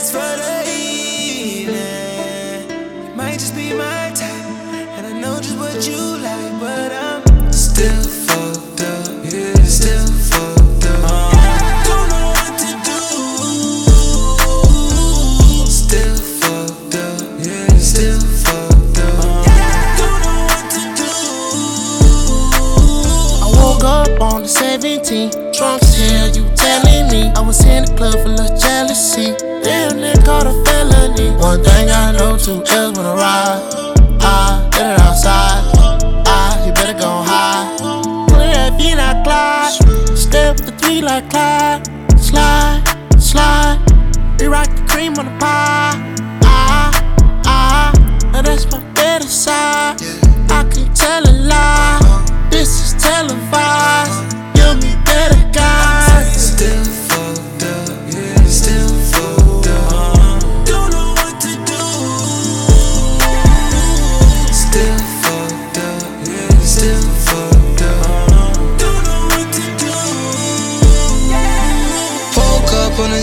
minutes for the evening. Might just be my type, and I know just what you like, but I'm still fucked up. Yeah, still fucked up. Uh, don't know what to do. Still fucked up. Yeah, still fucked up. Uh, don't know what to do. I woke up on the 17th drunk as hell, you telling me. I was in the club full of jealousy. Damn, they caught a felony. One thing I know, two L's wanna ride. I get it outside. I, you better go high. At that V like Clyde. Step with the three like Clyde. Slide, slide. We rock the cream on the pie. Ah, ah. Now that's my better side. I can tell a lie. This is televised.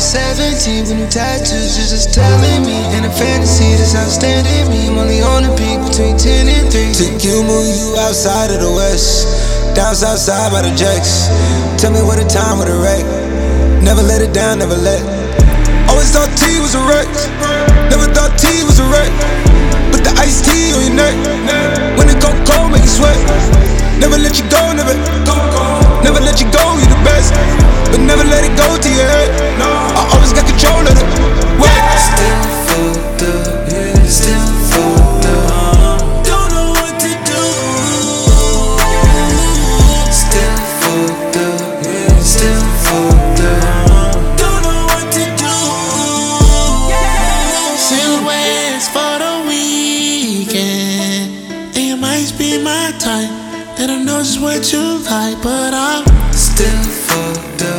17 with new tattoos, you're just telling me. In a fantasy that's outstanding me. I'm only on the peak between 10 and 3. Took you, move you outside of the west. Down south side by the jacks. Tell me what a time, with a wreck. Never let it down, never let. Always thought T was a wreck. Never thought T was a wreck. Type. And I know just what you like, but I'm Still fucked up,